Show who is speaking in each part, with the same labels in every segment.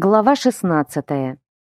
Speaker 1: Глава 16.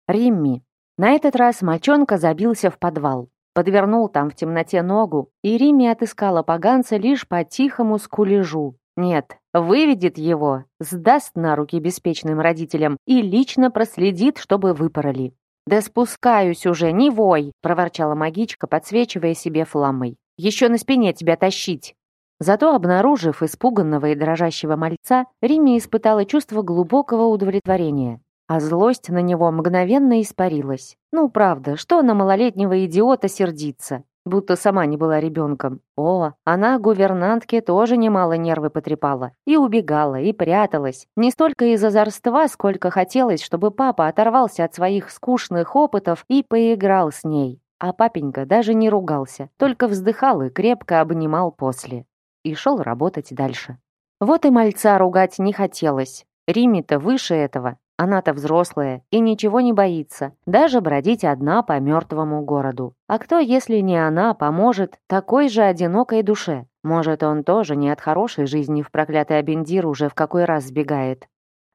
Speaker 1: Римми. На этот раз мальчонка забился в подвал. Подвернул там в темноте ногу, и Римми отыскала поганца лишь по тихому скулежу. Нет, выведет его, сдаст на руки беспечным родителям и лично проследит, чтобы выпороли. «Да спускаюсь уже, не вой!» — проворчала магичка, подсвечивая себе фламой. «Еще на спине тебя тащить!» Зато, обнаружив испуганного и дрожащего мальца, Римми испытала чувство глубокого удовлетворения, а злость на него мгновенно испарилась. Ну, правда, что на малолетнего идиота сердиться? Будто сама не была ребенком. О, она гувернантке тоже немало нервы потрепала. И убегала, и пряталась. Не столько из озорства, сколько хотелось, чтобы папа оторвался от своих скучных опытов и поиграл с ней. А папенька даже не ругался, только вздыхал и крепко обнимал после и шел работать дальше. Вот и мальца ругать не хотелось. Риме-то выше этого, она-то взрослая и ничего не боится, даже бродить одна по мертвому городу. А кто, если не она, поможет такой же одинокой душе? Может, он тоже не от хорошей жизни в проклятый Абендир уже в какой раз сбегает.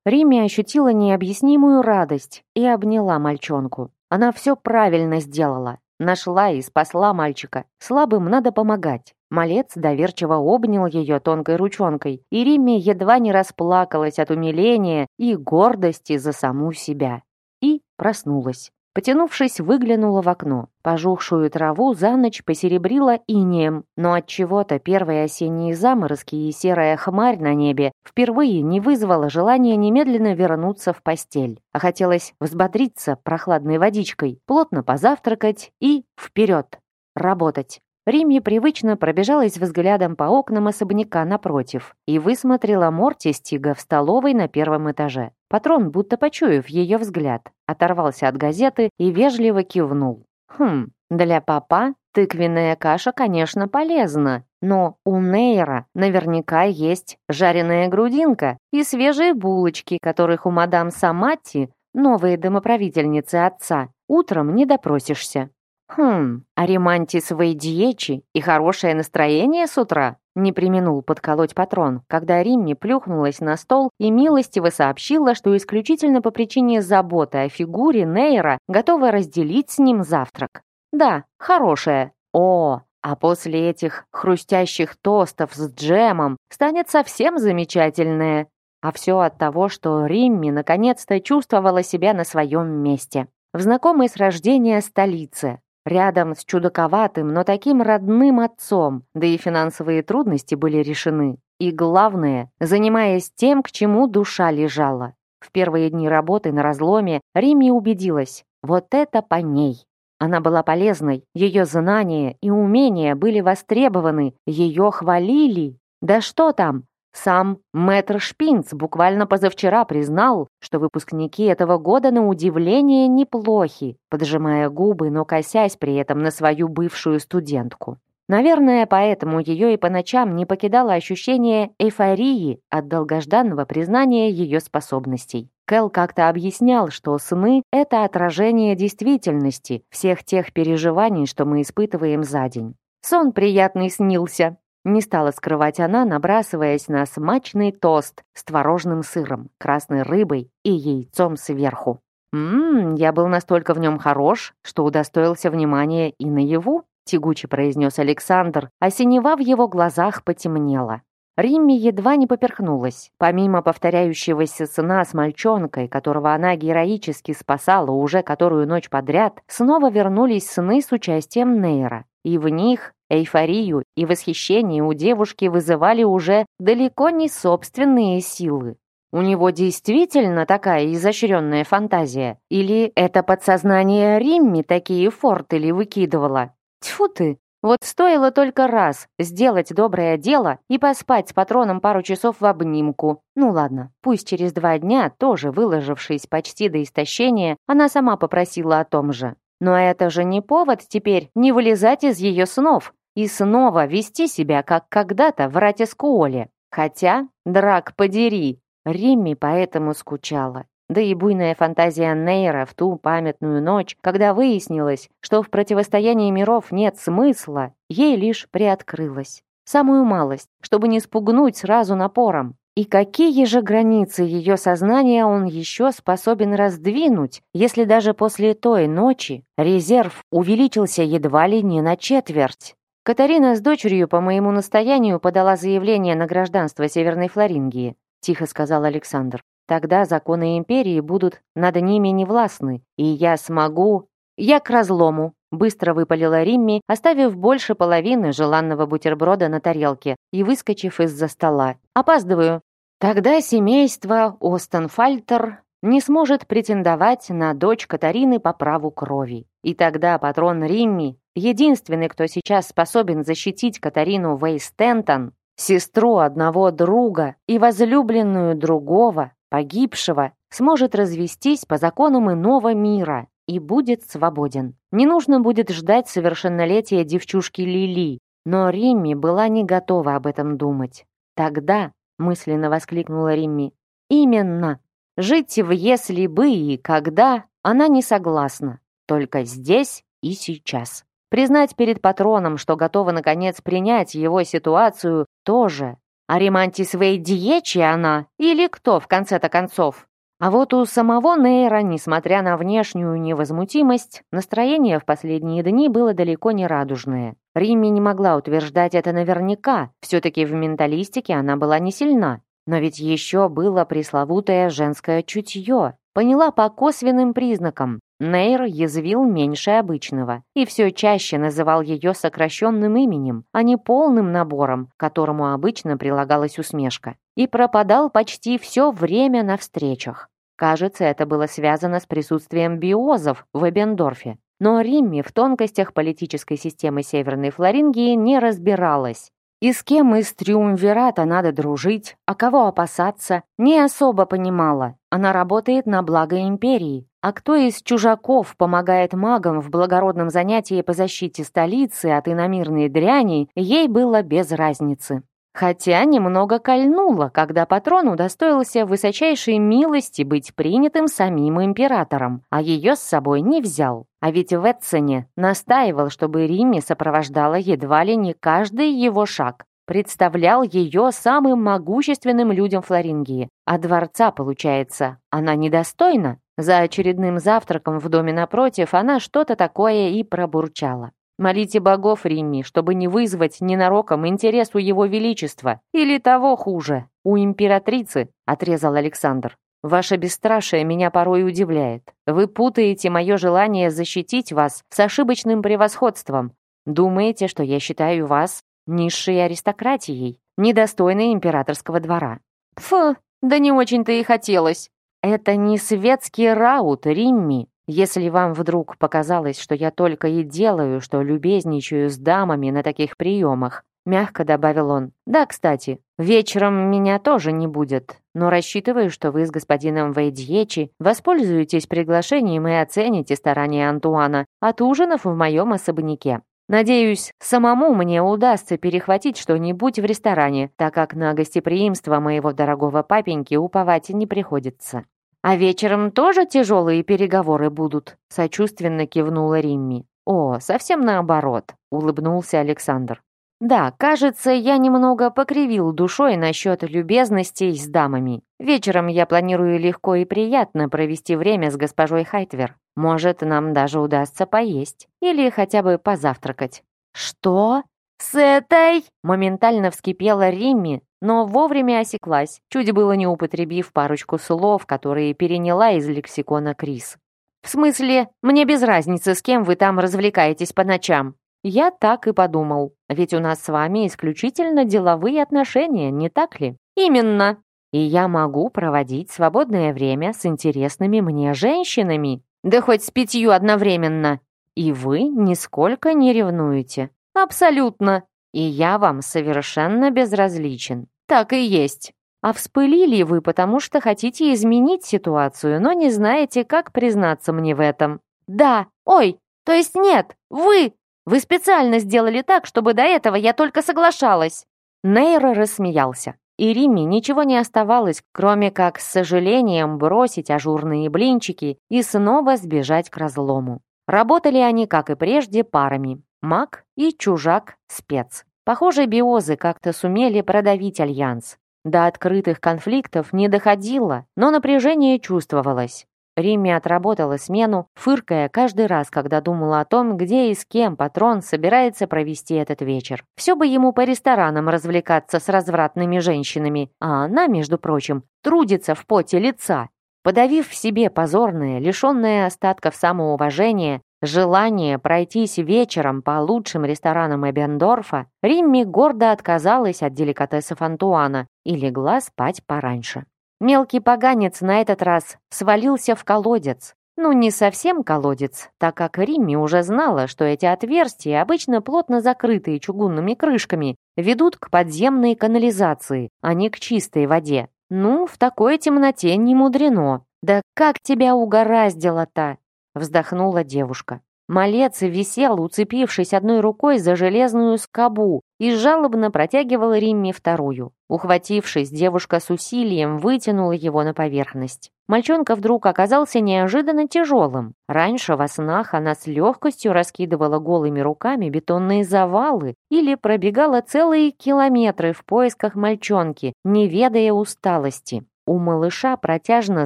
Speaker 1: Риме ощутила необъяснимую радость и обняла мальчонку. Она все правильно сделала. Нашла и спасла мальчика. Слабым надо помогать. Малец доверчиво обнял ее тонкой ручонкой, и Римме едва не расплакалась от умиления и гордости за саму себя. И проснулась. Потянувшись, выглянула в окно. Пожухшую траву за ночь посеребрила инеем, но от чего то первые осенние заморозки и серая хмарь на небе впервые не вызвала желания немедленно вернуться в постель. А хотелось взбодриться прохладной водичкой, плотно позавтракать и вперед, работать. Римми привычно пробежалась взглядом по окнам особняка напротив и высмотрела Морти Стига в столовой на первом этаже. Патрон, будто почуяв ее взгляд, оторвался от газеты и вежливо кивнул. «Хм, для папа тыквенная каша, конечно, полезна, но у Нейра наверняка есть жареная грудинка и свежие булочки, которых у мадам Самати, новой домоправительницы отца, утром не допросишься. «Хм, а ремантисовые диечи и хорошее настроение с утра?» Не применул подколоть патрон, когда Римми плюхнулась на стол и милостиво сообщила, что исключительно по причине заботы о фигуре Нейра готова разделить с ним завтрак. «Да, хорошее. О, а после этих хрустящих тостов с джемом станет совсем замечательное. А все от того, что Римми наконец-то чувствовала себя на своем месте. В знакомой с рождения столице, Рядом с чудаковатым, но таким родным отцом, да и финансовые трудности были решены. И главное, занимаясь тем, к чему душа лежала. В первые дни работы на разломе Римми убедилась, вот это по ней. Она была полезной, ее знания и умения были востребованы, ее хвалили. Да что там, сам мэтр Шпинц буквально позавчера признал, что выпускники этого года на удивление неплохи, поджимая губы, но косясь при этом на свою бывшую студентку. Наверное, поэтому ее и по ночам не покидало ощущение эйфории от долгожданного признания ее способностей. Кэл как-то объяснял, что сны — это отражение действительности, всех тех переживаний, что мы испытываем за день. Сон приятный снился, не стала скрывать она, набрасываясь на смачный тост с творожным сыром, красной рыбой и яйцом сверху. «Ммм, я был настолько в нем хорош, что удостоился внимания и наяву», тягуче произнес Александр, а синева в его глазах потемнела. Римми едва не поперхнулась. Помимо повторяющегося сна с мальчонкой, которого она героически спасала уже которую ночь подряд, снова вернулись сны с участием Нейра. И в них Эйфорию и восхищение у девушки вызывали уже далеко не собственные силы. У него действительно такая изощренная фантазия? Или это подсознание Римми такие фортели выкидывало? Тьфу ты! Вот стоило только раз сделать доброе дело и поспать с патроном пару часов в обнимку. Ну ладно, пусть через два дня, тоже выложившись почти до истощения, она сама попросила о том же. Но это же не повод теперь не вылезать из ее снов и снова вести себя, как когда-то в Ратискуоле. Хотя, драк подери, Римми поэтому скучала. Да и буйная фантазия Нейра в ту памятную ночь, когда выяснилось, что в противостоянии миров нет смысла, ей лишь приоткрылась. Самую малость, чтобы не спугнуть сразу напором. И какие же границы ее сознания он еще способен раздвинуть, если даже после той ночи резерв увеличился едва ли не на четверть? Катарина с дочерью по моему настоянию подала заявление на гражданство Северной Флорингии, тихо сказал Александр. Тогда законы империи будут над ними невластны, и я смогу... Я к разлому, быстро выпалила Римми, оставив больше половины желанного бутерброда на тарелке и выскочив из-за стола. Опаздываю. Тогда семейство Остенфальтер не сможет претендовать на дочь Катарины по праву крови. И тогда патрон Римми, единственный, кто сейчас способен защитить Катарину Вейстентон, сестру одного друга и возлюбленную другого, погибшего, сможет развестись по законам иного мира и будет свободен. Не нужно будет ждать совершеннолетия девчушки Лили, но Римми была не готова об этом думать. Тогда мысленно воскликнула Римми. Именно. Жить в «если бы» и «когда» она не согласна. Только здесь и сейчас. Признать перед патроном, что готова наконец принять его ситуацию, тоже. А Ремантис Вейдиечи она или кто в конце-то концов? А вот у самого Нейра, несмотря на внешнюю невозмутимость, настроение в последние дни было далеко не радужное. Римми не могла утверждать это наверняка, все-таки в менталистике она была не сильна. Но ведь еще было пресловутое женское чутье. Поняла по косвенным признакам. Нейр язвил меньше обычного и все чаще называл ее сокращенным именем, а не полным набором, к которому обычно прилагалась усмешка. И пропадал почти все время на встречах. Кажется, это было связано с присутствием биозов в Эбендорфе. Но Римми в тонкостях политической системы Северной Флорингии не разбиралась. И с кем из триумвирата надо дружить, а кого опасаться, не особо понимала. Она работает на благо империи, а кто из чужаков помогает магам в благородном занятии по защите столицы от иномирной дряни, ей было без разницы. Хотя немного кольнуло, когда патрон удостоился высочайшей милости быть принятым самим императором, а ее с собой не взял. А ведь в Эдсоне настаивал, чтобы Риме сопровождала едва ли не каждый его шаг. Представлял ее самым могущественным людям Флорингии. А дворца, получается, она недостойна? За очередным завтраком в доме напротив она что-то такое и пробурчала. Молите богов, Римми, чтобы не вызвать ненароком интерес у его величества. Или того хуже, у императрицы, отрезал Александр. Ваше бесстрашие меня порой удивляет. Вы путаете мое желание защитить вас с ошибочным превосходством. Думаете, что я считаю вас низшей аристократией, недостойной императорского двора. Фу, да не очень-то и хотелось. Это не светский раут, Римми. Если вам вдруг показалось, что я только и делаю, что любезничаю с дамами на таких приемах, мягко добавил он. Да, кстати, вечером меня тоже не будет, но рассчитываю, что вы с господином Вейдьечи воспользуетесь приглашением и оцените старания Антуана от ужинов в моем особняке. Надеюсь, самому мне удастся перехватить что-нибудь в ресторане, так как на гостеприимство моего дорогого папеньки уповать не приходится. «А вечером тоже тяжелые переговоры будут?» — сочувственно кивнула Римми. «О, совсем наоборот», — улыбнулся Александр. «Да, кажется, я немного покривил душой насчет любезностей с дамами. Вечером я планирую легко и приятно провести время с госпожой Хайтвер. Может, нам даже удастся поесть. Или хотя бы позавтракать». «Что? С этой?» Моментально вскипела Римми, но вовремя осеклась, чуть было не употребив парочку слов, которые переняла из лексикона Крис. «В смысле, мне без разницы, с кем вы там развлекаетесь по ночам?» Я так и подумал, ведь у нас с вами исключительно деловые отношения, не так ли? Именно. И я могу проводить свободное время с интересными мне женщинами, да хоть с пятью одновременно. И вы нисколько не ревнуете. Абсолютно. И я вам совершенно безразличен. Так и есть. А вспылили вы, потому что хотите изменить ситуацию, но не знаете, как признаться мне в этом. Да, ой, то есть нет, вы, вы специально сделали так, чтобы до этого я только соглашалась. Нейра рассмеялся. И Римме ничего не оставалось, кроме как с сожалением бросить ажурные блинчики и снова сбежать к разлому. Работали они, как и прежде, парами. Маг и чужак-спец. Похоже, биозы как-то сумели продавить альянс. До открытых конфликтов не доходило, но напряжение чувствовалось. Римми отработала смену, фыркая каждый раз, когда думала о том, где и с кем патрон собирается провести этот вечер. Все бы ему по ресторанам развлекаться с развратными женщинами, а она, между прочим, трудится в поте лица. Подавив в себе позорное, лишенное остатков самоуважения, желание пройтись вечером по лучшим ресторанам Эбендорфа, Римми гордо отказалась от деликатесов Антуана и легла спать пораньше. Мелкий поганец на этот раз свалился в колодец. Ну, не совсем колодец, так как Римми уже знала, что эти отверстия, обычно плотно закрытые чугунными крышками, ведут к подземной канализации, а не к чистой воде. Ну, в такой темноте не мудрено. Да как тебя угораздило-то? Вздохнула девушка. Малец висел, уцепившись одной рукой за железную скобу, и жалобно протягивал Римме вторую. Ухватившись, девушка с усилием вытянула его на поверхность. Мальчонка вдруг оказался неожиданно тяжелым. Раньше во снах она с легкостью раскидывала голыми руками бетонные завалы или пробегала целые километры в поисках мальчонки, не ведая усталости. У малыша протяжно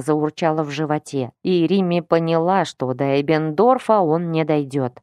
Speaker 1: заурчало в животе, и Римми поняла, что до Эбендорфа он не дойдет.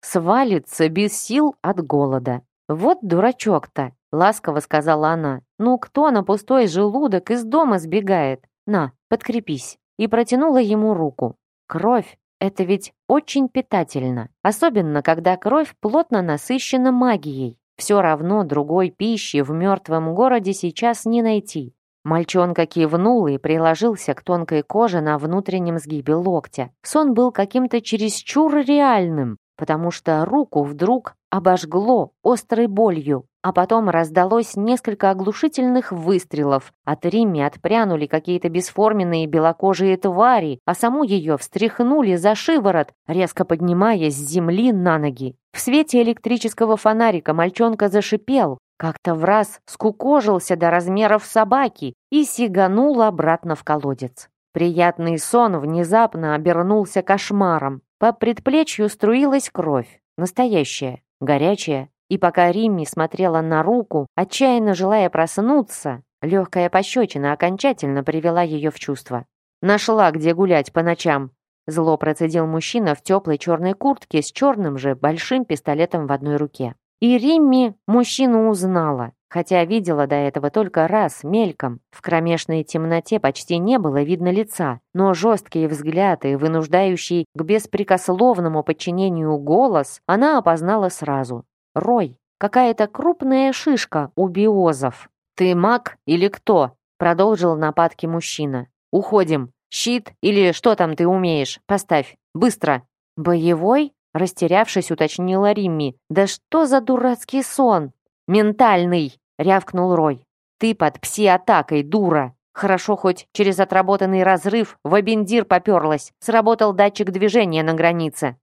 Speaker 1: Свалится без сил от голода. «Вот дурачок-то!» — ласково сказала она. «Ну кто на пустой желудок из дома сбегает? На, подкрепись!» И протянула ему руку. Кровь — это ведь очень питательно, особенно когда кровь плотно насыщена магией. Все равно другой пищи в мертвом городе сейчас не найти. Мальчонка кивнул и приложился к тонкой коже на внутреннем сгибе локтя. Сон был каким-то чересчур реальным, потому что руку вдруг обожгло острой болью, а потом раздалось несколько оглушительных выстрелов. От Римми отпрянули какие-то бесформенные белокожие твари, а саму ее встряхнули за шиворот, резко поднимаясь с земли на ноги. В свете электрического фонарика мальчонка зашипел, как-то в раз скукожился до размеров собаки и сиганул обратно в колодец. Приятный сон внезапно обернулся кошмаром. По предплечью струилась кровь, настоящая, горячая. И пока Римми смотрела на руку, отчаянно желая проснуться, легкая пощечина окончательно привела ее в чувство. «Нашла, где гулять по ночам», Зло процедил мужчина в теплой черной куртке с черным же большим пистолетом в одной руке. И Римми мужчину узнала, хотя видела до этого только раз, мельком. В кромешной темноте почти не было видно лица, но жесткие взгляды, вынуждающие к беспрекословному подчинению голос, она опознала сразу. Рой, какая-то крупная шишка у биозов. «Ты маг или кто?» Продолжил нападки мужчина. «Уходим. Щит или что там ты умеешь? Поставь. Быстро!» «Боевой?» Растерявшись, уточнила Римми. «Да что за дурацкий сон?» «Ментальный!» — рявкнул Рой. «Ты под пси-атакой, дура!» Хорошо хоть через отработанный разрыв в абендир поперлась. Сработал датчик движения на границе.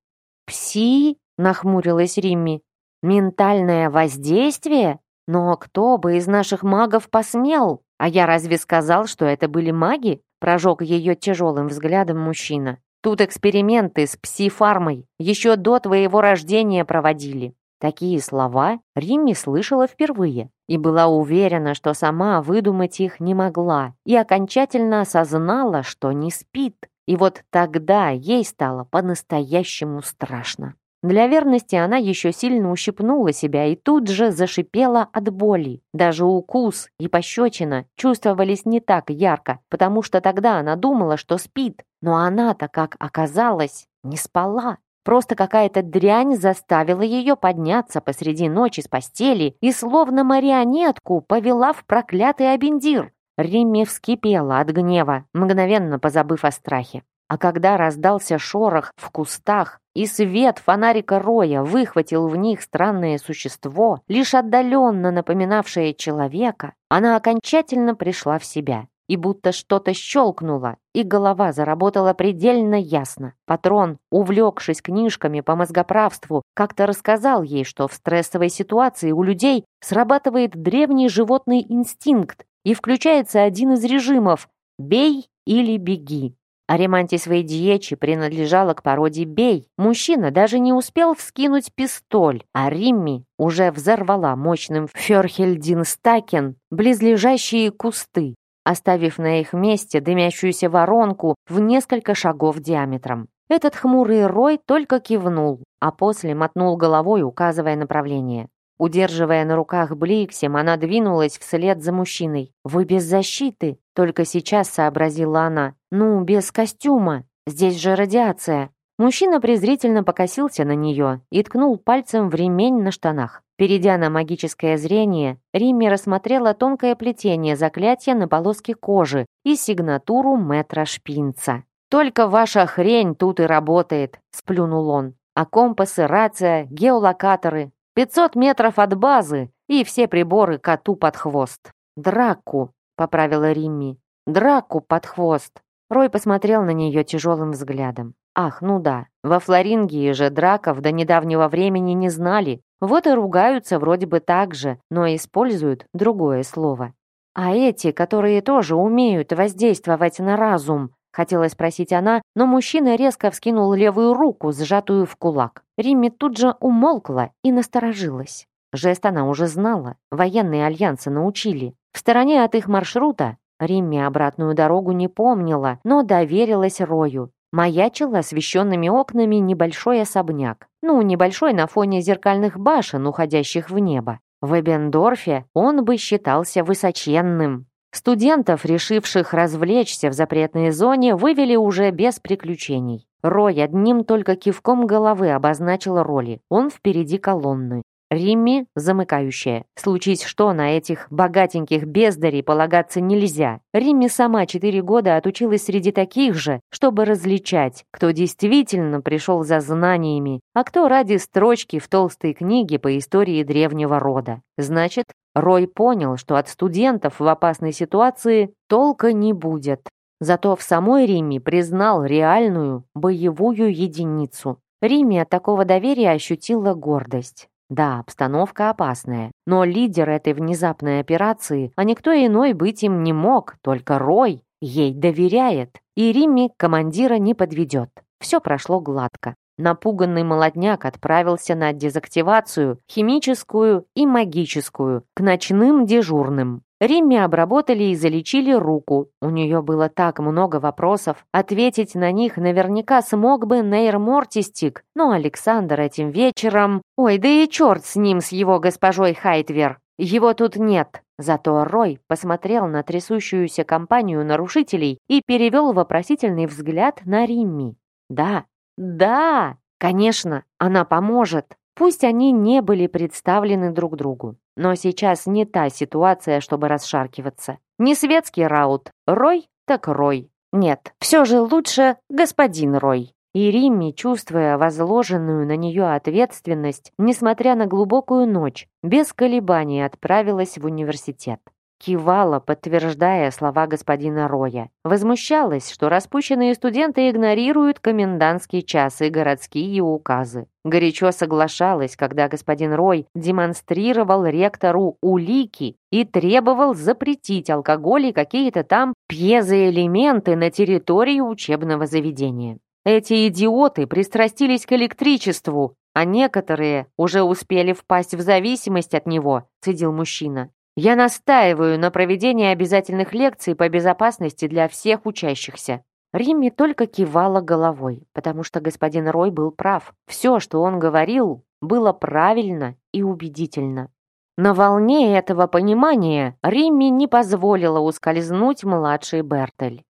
Speaker 1: «Пси?» — нахмурилась Римми. «Ментальное воздействие? Но кто бы из наших магов посмел? А я разве сказал, что это были маги?» Прожег ее тяжелым взглядом мужчина. Тут эксперименты с псифармой еще до твоего рождения проводили. Такие слова Римми слышала впервые и была уверена, что сама выдумать их не могла, и окончательно осознала, что не спит. И вот тогда ей стало по-настоящему страшно. Для верности она еще сильно ущипнула себя и тут же зашипела от боли. Даже укус и пощечина чувствовались не так ярко, потому что тогда она думала, что спит. Но она-то, как оказалось, не спала. Просто какая-то дрянь заставила ее подняться посреди ночи с постели и словно марионетку повела в проклятый абендир. Римми вскипела от гнева, мгновенно позабыв о страхе. А когда раздался шорох в кустах, и свет фонарика Роя выхватил в них странное существо, лишь отдаленно напоминавшее человека, она окончательно пришла в себя. И будто что-то щелкнуло, и голова заработала предельно ясно. Патрон, увлекшись книжками по мозгоправству, как-то рассказал ей, что в стрессовой ситуации у людей срабатывает древний животный инстинкт и включается один из режимов «бей или беги». Аримантис Вейдьечи принадлежала к породе бей. Мужчина даже не успел вскинуть пистоль, а Римми уже взорвала мощным ферхельдинстакен близлежащие кусты, оставив на их месте дымящуюся воронку в несколько шагов диаметром. Этот хмурый рой только кивнул, а после мотнул головой, указывая направление. Удерживая на руках Бликсим, она двинулась вслед за мужчиной. «Вы без защиты?» Только сейчас сообразила она. «Ну, без костюма. Здесь же радиация». Мужчина презрительно покосился на нее и ткнул пальцем в ремень на штанах. Перейдя на магическое зрение, Римми рассмотрела тонкое плетение заклятия на полоске кожи и сигнатуру метра Шпинца. «Только ваша хрень тут и работает», — сплюнул он. «А компасы, рация, геолокаторы, 500 метров от базы и все приборы коту под хвост». «Драку», — поправила Римми. «Драку под хвост». Рой посмотрел на нее тяжелым взглядом. Ах, ну да, во Флорингии же драков до недавнего времени не знали. Вот и ругаются вроде бы так же, но используют другое слово. А эти, которые тоже умеют воздействовать на разум, Хотела спросить она, но мужчина резко вскинул левую руку, сжатую в кулак. Римми тут же умолкла и насторожилась. Жест она уже знала, военные альянсы научили. В стороне от их маршрута Римми обратную дорогу не помнила, но доверилась Рою. Маячил освещенными окнами небольшой особняк. Ну, небольшой на фоне зеркальных башен, уходящих в небо. В Эбендорфе он бы считался высоченным. Студентов, решивших развлечься в запретной зоне, вывели уже без приключений. Рой одним только кивком головы обозначил роли. Он впереди колонны. Римми замыкающая. Случись что, на этих богатеньких бездарей полагаться нельзя. Римми сама четыре года отучилась среди таких же, чтобы различать, кто действительно пришел за знаниями, а кто ради строчки в толстой книге по истории древнего рода. Значит, Рой понял, что от студентов в опасной ситуации толка не будет. Зато в самой Риме признал реальную боевую единицу. Риме от такого доверия ощутила гордость. Да, обстановка опасная, но лидер этой внезапной операции, а никто иной быть им не мог, только Рой, ей доверяет. И Римми командира не подведет. Все прошло гладко. Напуганный молодняк отправился на дезактивацию, химическую и магическую, к ночным дежурным. Римме обработали и залечили руку. У нее было так много вопросов. Ответить на них наверняка смог бы Нейр Мортистик, но Александр этим вечером... Ой, да и черт с ним, с его госпожой Хайтвер. Его тут нет. Зато Рой посмотрел на трясущуюся компанию нарушителей и перевел вопросительный взгляд на Римми. Да, да, конечно, она поможет. Пусть они не были представлены друг другу. Но сейчас не та ситуация, чтобы расшаркиваться. Не светский раут. Рой так Рой. Нет, все же лучше господин Рой. И Римми, чувствуя возложенную на нее ответственность, несмотря на глубокую ночь, без колебаний отправилась в университет. Кивала, подтверждая слова господина Роя. Возмущалась, что распущенные студенты игнорируют комендантский час и городские указы. Горячо соглашалась, когда господин Рой демонстрировал ректору улики и требовал запретить алкоголь и какие-то там пьезоэлементы на территории учебного заведения. Эти идиоты пристрастились к электричеству, а некоторые уже успели впасть в зависимость от него, цедил мужчина. Я настаиваю на проведении обязательных лекций по безопасности для всех учащихся. Римми только кивала головой, потому что господин Рой был прав. Все, что он говорил, было правильно и убедительно. На волне этого понимания Римми не позволила ускользнуть младший Бертель.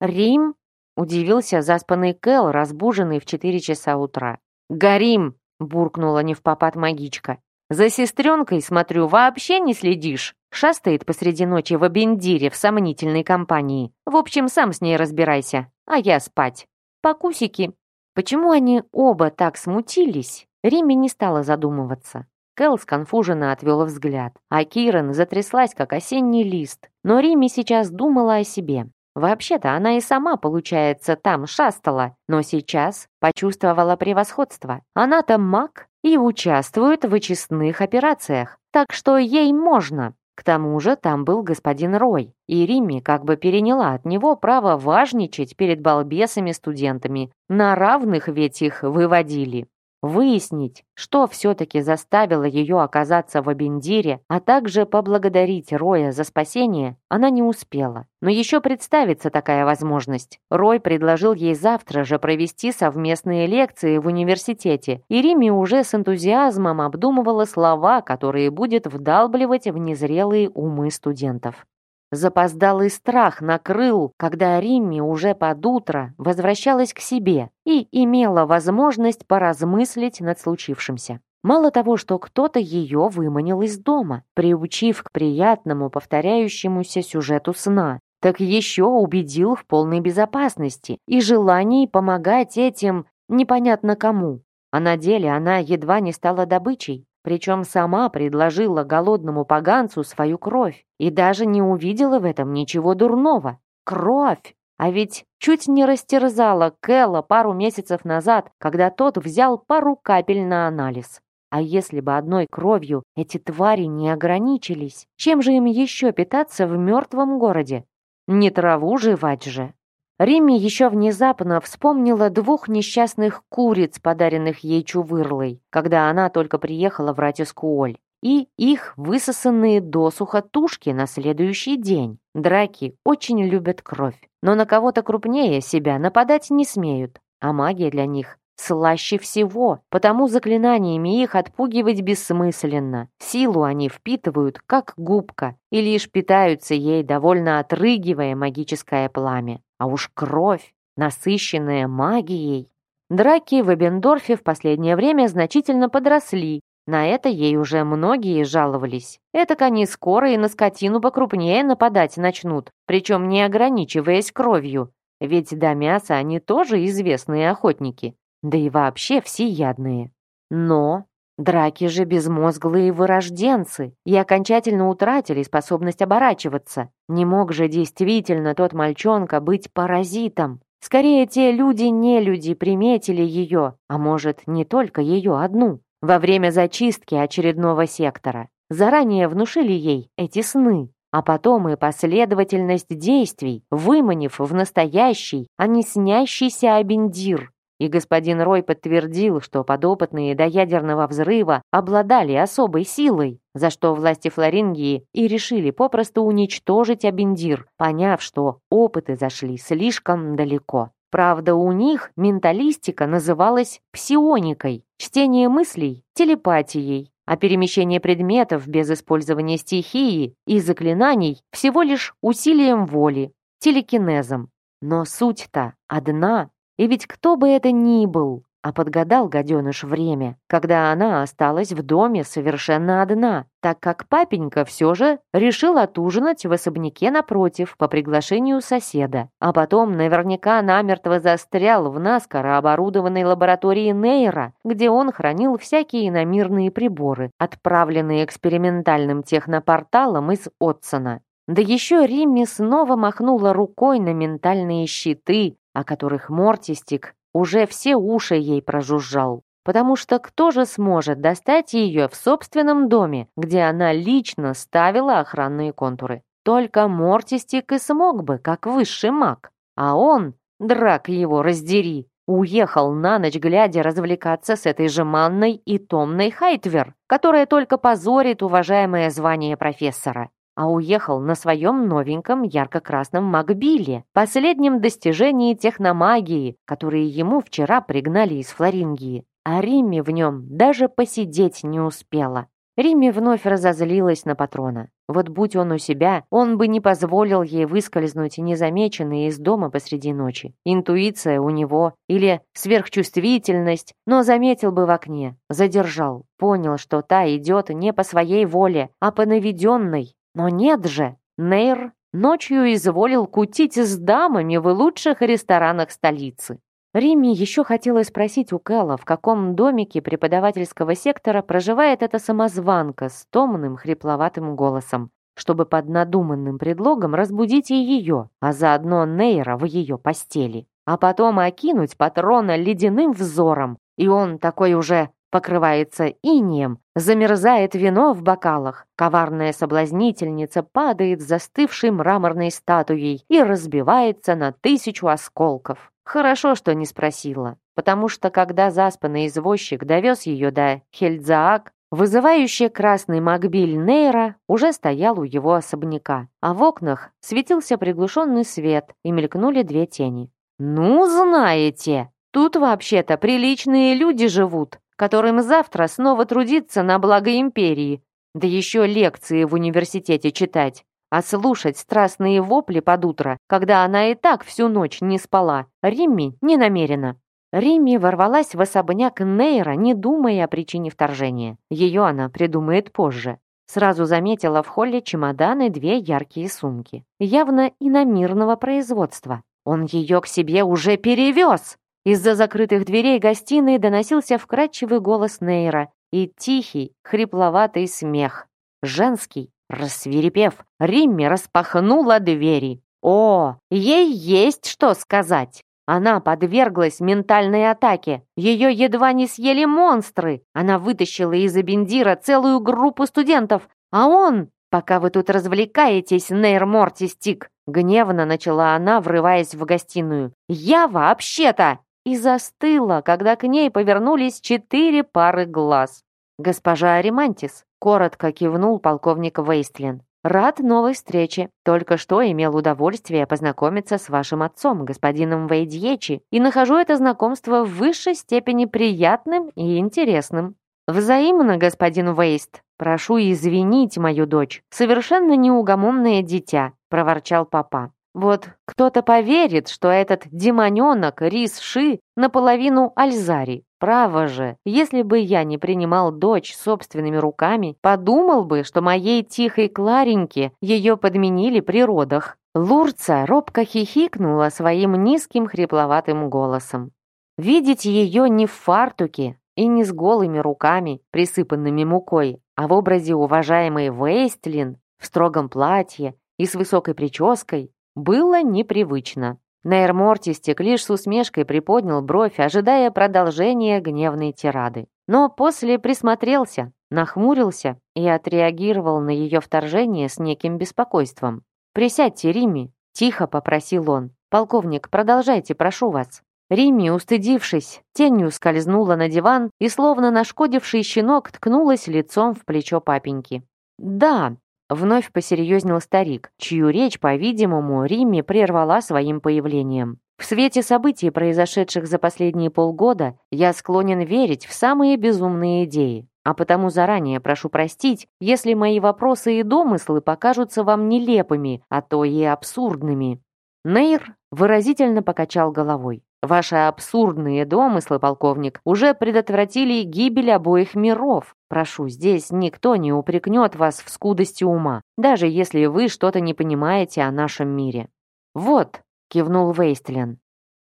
Speaker 1: «Рим?» — удивился заспанный Кэл, разбуженный в четыре часа утра. «Горим!» — буркнула невпопад магичка. «За сестренкой, смотрю, вообще не следишь. Шастает посреди ночи в Абендире в сомнительной компании. В общем, сам с ней разбирайся, а я спать. Покусики. Почему они оба так смутились? Риме не стала задумываться. Кэл сконфуженно отвела взгляд, а Киран затряслась, как осенний лист. Но Риме сейчас думала о себе. Вообще-то она и сама, получается, там шастала, но сейчас почувствовала превосходство. Она-то маг и участвует в очистных операциях, так что ей можно. К тому же там был господин Рой, и Римми как бы переняла от него право важничать перед балбесами-студентами. На равных ведь их выводили. Выяснить, что все-таки заставило ее оказаться в Абендире, а также поблагодарить Роя за спасение, она не успела. Но еще представится такая возможность. Рой предложил ей завтра же провести совместные лекции в университете, и Рими уже с энтузиазмом обдумывала слова, которые будет вдалбливать в незрелые умы студентов. Запоздалый страх накрыл, когда Римми уже под утро возвращалась к себе и имела возможность поразмыслить над случившимся. Мало того, что кто-то ее выманил из дома, приучив к приятному повторяющемуся сюжету сна, так еще убедил в полной безопасности и желании помогать этим непонятно кому. А на деле она едва не стала добычей, причем сама предложила голодному поганцу свою кровь и даже не увидела в этом ничего дурного. Кровь! А ведь чуть не растерзала Кэлла пару месяцев назад, когда тот взял пару капель на анализ. А если бы одной кровью эти твари не ограничились, чем же им еще питаться в мертвом городе? Не траву жевать же. Римми еще внезапно вспомнила двух несчастных куриц, подаренных ей Чувырлой, когда она только приехала в Ратискуоль, и их высосанные досуха тушки на следующий день. Драки очень любят кровь, но на кого-то крупнее себя нападать не смеют, а магия для них слаще всего, потому заклинаниями их отпугивать бессмысленно. Силу они впитывают, как губка, и лишь питаются ей, довольно отрыгивая магическое пламя. А уж кровь, насыщенная магией. Драки в Эбендорфе в последнее время значительно подросли. На это ей уже многие жаловались. Этак они скоро и на скотину покрупнее нападать начнут, причем не ограничиваясь кровью. Ведь до мяса они тоже известные охотники, да и вообще всеядные. Но Драки же безмозглые вырожденцы и окончательно утратили способность оборачиваться. Не мог же действительно тот мальчонка быть паразитом. Скорее, те люди-не-люди приметили ее, а может, не только ее одну, во время зачистки очередного сектора. Заранее внушили ей эти сны, а потом и последовательность действий, выманив в настоящий, а не снящийся абендир. И господин Рой подтвердил, что подопытные до ядерного взрыва обладали особой силой, за что власти Флорингии и решили попросту уничтожить Абендир, поняв, что опыты зашли слишком далеко. Правда, у них менталистика называлась псионикой, чтение мыслей – телепатией, а перемещение предметов без использования стихии и заклинаний всего лишь усилием воли, телекинезом. Но суть-то одна и ведь кто бы это ни был, а подгадал гаденыш время, когда она осталась в доме совершенно одна, так как папенька все же решил отужинать в особняке напротив по приглашению соседа, а потом наверняка намертво застрял в наскоро оборудованной лаборатории Нейра, где он хранил всякие иномирные приборы, отправленные экспериментальным технопорталом из Отсона. Да еще Римми снова махнула рукой на ментальные щиты, о которых Мортистик уже все уши ей прожужжал. Потому что кто же сможет достать ее в собственном доме, где она лично ставила охранные контуры? Только Мортистик и смог бы, как высший маг. А он, драк его раздери, уехал на ночь глядя развлекаться с этой же манной и томной Хайтвер, которая только позорит уважаемое звание профессора а уехал на своем новеньком ярко-красном Макбиле, последнем достижении техномагии, которые ему вчера пригнали из Флорингии. А Римми в нем даже посидеть не успела. Римми вновь разозлилась на патрона. Вот будь он у себя, он бы не позволил ей выскользнуть незамеченной из дома посреди ночи. Интуиция у него или сверхчувствительность, но заметил бы в окне, задержал, понял, что та идет не по своей воле, а по наведенной, но нет же, Нейр ночью изволил кутить с дамами в лучших ресторанах столицы. Римме еще хотела спросить у Кэлла, в каком домике преподавательского сектора проживает эта самозванка с томным хрипловатым голосом, чтобы под надуманным предлогом разбудить и ее, а заодно Нейра в ее постели. А потом окинуть патрона ледяным взором, и он такой уже покрывается инеем, замерзает вино в бокалах, коварная соблазнительница падает застывшей мраморной статуей и разбивается на тысячу осколков. Хорошо, что не спросила, потому что когда заспанный извозчик довез ее до Хельдзаак, вызывающий красный Макбиль Нейра уже стоял у его особняка, а в окнах светился приглушенный свет и мелькнули две тени. «Ну, знаете, тут вообще-то приличные люди живут, которым завтра снова трудиться на благо империи, да еще лекции в университете читать. А слушать страстные вопли под утро, когда она и так всю ночь не спала, Римми не намерена. Римми ворвалась в особняк Нейра, не думая о причине вторжения. Ее она придумает позже. Сразу заметила в холле чемоданы две яркие сумки. Явно иномирного производства. Он ее к себе уже перевез! Из-за закрытых дверей гостиной доносился вкрадчивый голос Нейра и тихий, хрипловатый смех. Женский, Рассвирепев, Римми распахнула двери. О, ей есть что сказать. Она подверглась ментальной атаке. Ее едва не съели монстры. Она вытащила из Абендира целую группу студентов. А он, пока вы тут развлекаетесь, Нейр Морти Стик, гневно начала она, врываясь в гостиную. Я вообще-то! И застыла, когда к ней повернулись четыре пары глаз. Госпожа Аримантис, Коротко кивнул полковник Вейстлин. «Рад новой встрече. Только что имел удовольствие познакомиться с вашим отцом, господином Вейдьечи, и нахожу это знакомство в высшей степени приятным и интересным». «Взаимно, господин Вейст. Прошу извинить мою дочь. Совершенно неугомонное дитя», — проворчал папа. «Вот кто-то поверит, что этот демоненок Рис Ши наполовину Альзари. Право же, если бы я не принимал дочь собственными руками, подумал бы, что моей тихой Клареньке ее подменили при родах. Лурца робко хихикнула своим низким хрипловатым голосом. Видеть ее не в фартуке и не с голыми руками, присыпанными мукой, а в образе уважаемой Вейстлин в строгом платье и с высокой прической было непривычно. Нейр Мортистик лишь с усмешкой приподнял бровь, ожидая продолжения гневной тирады. Но после присмотрелся, нахмурился и отреагировал на ее вторжение с неким беспокойством. «Присядьте, Римми», — тихо попросил он. «Полковник, продолжайте, прошу вас». Римми, устыдившись, тенью скользнула на диван и, словно нашкодивший щенок, ткнулась лицом в плечо папеньки. «Да, Вновь посерьезнел старик, чью речь, по-видимому, Римми прервала своим появлением. В свете событий, произошедших за последние полгода, я склонен верить в самые безумные идеи. А потому заранее прошу простить, если мои вопросы и домыслы покажутся вам нелепыми, а то и абсурдными. Нейр выразительно покачал головой. Ваши абсурдные домыслы, полковник, уже предотвратили гибель обоих миров. Прошу, здесь никто не упрекнет вас в скудости ума, даже если вы что-то не понимаете о нашем мире. Вот, кивнул Вейстлин.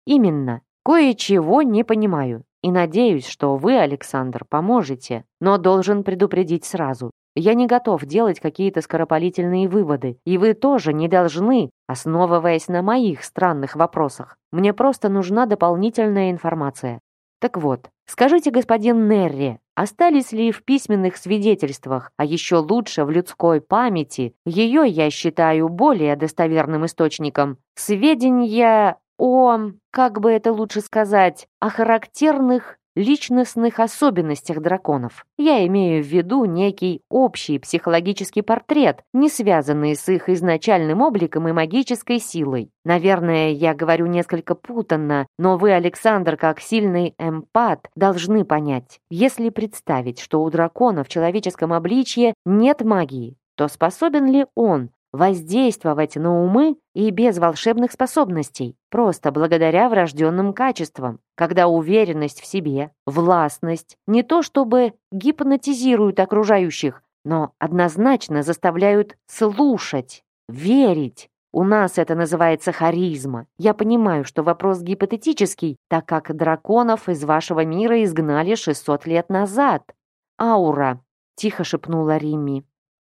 Speaker 1: Именно, кое-чего не понимаю. И надеюсь, что вы, Александр, поможете, но должен предупредить сразу. Я не готов делать какие-то скоропалительные выводы, и вы тоже не должны, основываясь на моих странных вопросах. Мне просто нужна дополнительная информация. Так вот, скажите, господин Нерри, остались ли в письменных свидетельствах, а еще лучше в людской памяти, ее я считаю более достоверным источником, сведения о, как бы это лучше сказать, о характерных личностных особенностях драконов. Я имею в виду некий общий психологический портрет, не связанный с их изначальным обликом и магической силой. Наверное, я говорю несколько путанно, но вы, Александр, как сильный эмпат, должны понять. Если представить, что у дракона в человеческом обличье нет магии, то способен ли он воздействовать на умы и без волшебных способностей, просто благодаря врожденным качествам, когда уверенность в себе, властность не то чтобы гипнотизируют окружающих, но однозначно заставляют слушать, верить. У нас это называется харизма. Я понимаю, что вопрос гипотетический, так как драконов из вашего мира изгнали 600 лет назад. Аура, тихо шепнула Римми.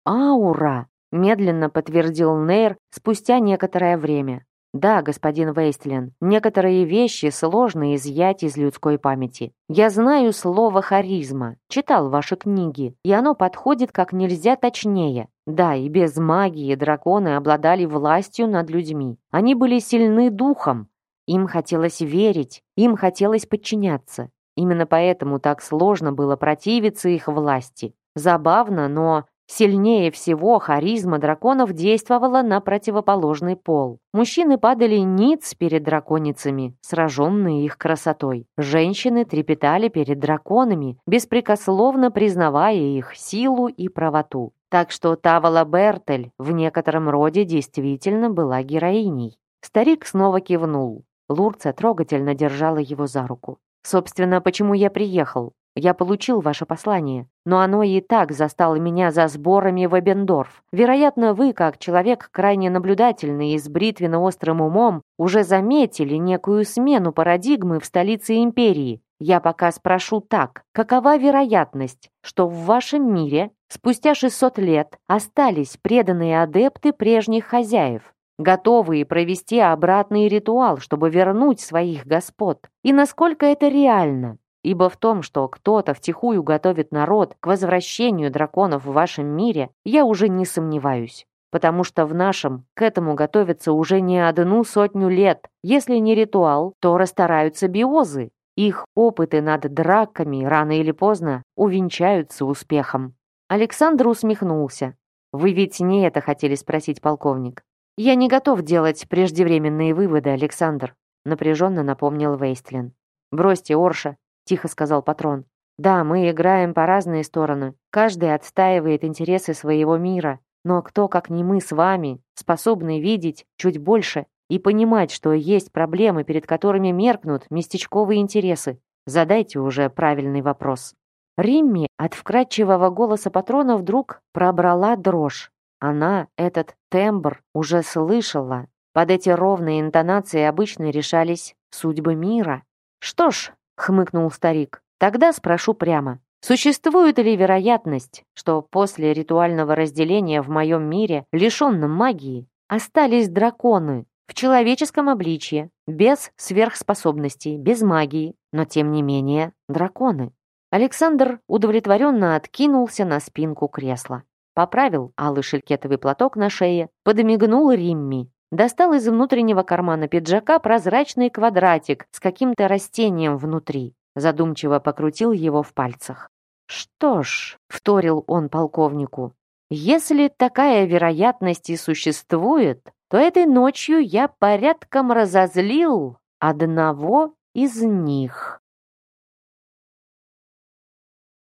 Speaker 1: Аура, Медленно подтвердил Нейр спустя некоторое время. Да, господин Вейстлин, некоторые вещи сложно изъять из людской памяти. Я знаю слово харизма, читал ваши книги, и оно подходит как нельзя точнее. Да, и без магии драконы обладали властью над людьми. Они были сильны духом. Им хотелось верить, им хотелось подчиняться. Именно поэтому так сложно было противиться их власти. Забавно, но Сильнее всего харизма драконов действовала на противоположный пол. Мужчины падали ниц перед драконицами, сраженные их красотой. Женщины трепетали перед драконами, беспрекословно признавая их силу и правоту. Так что Тавала Бертель в некотором роде действительно была героиней. Старик снова кивнул. Лурца трогательно держала его за руку. «Собственно, почему я приехал? Я получил ваше послание, но оно и так застало меня за сборами в Эбендорф. Вероятно, вы, как человек крайне наблюдательный и с бритвенно-острым умом, уже заметили некую смену парадигмы в столице империи. Я пока спрошу так. Какова вероятность, что в вашем мире спустя 600 лет остались преданные адепты прежних хозяев? готовые провести обратный ритуал, чтобы вернуть своих господ. И насколько это реально? Ибо в том, что кто-то втихую готовит народ к возвращению драконов в вашем мире, я уже не сомневаюсь. Потому что в нашем к этому готовятся уже не одну сотню лет. Если не ритуал, то расстараются биозы. Их опыты над драками рано или поздно увенчаются успехом. Александр усмехнулся. «Вы ведь не это хотели спросить, полковник?» «Я не готов делать преждевременные выводы, Александр», напряженно напомнил Вейстлин. «Бросьте, Орша, тихо сказал патрон. Да, мы играем по разные стороны. Каждый отстаивает интересы своего мира. Но кто, как не мы с вами, способны видеть чуть больше и понимать, что есть проблемы, перед которыми меркнут местечковые интересы? Задайте уже правильный вопрос. Римми от вкрадчивого голоса патрона вдруг пробрала дрожь. Она этот тембр уже слышала. Под эти ровные интонации обычно решались судьбы мира. Что ж, хмыкнул старик. Тогда спрошу прямо. Существует ли вероятность, что после ритуального разделения в моем мире, лишенном магии, остались драконы в человеческом обличье, без сверхспособностей, без магии, но тем не менее драконы? Александр удовлетворенно откинулся на спинку кресла. Поправил алый шелькетовый платок на шее, подмигнул Римми Достал из внутреннего кармана пиджака прозрачный квадратик с каким-то растением внутри. Задумчиво покрутил его в пальцах. «Что ж», — вторил он полковнику, «если такая вероятность и существует, то этой ночью я порядком разозлил одного из них».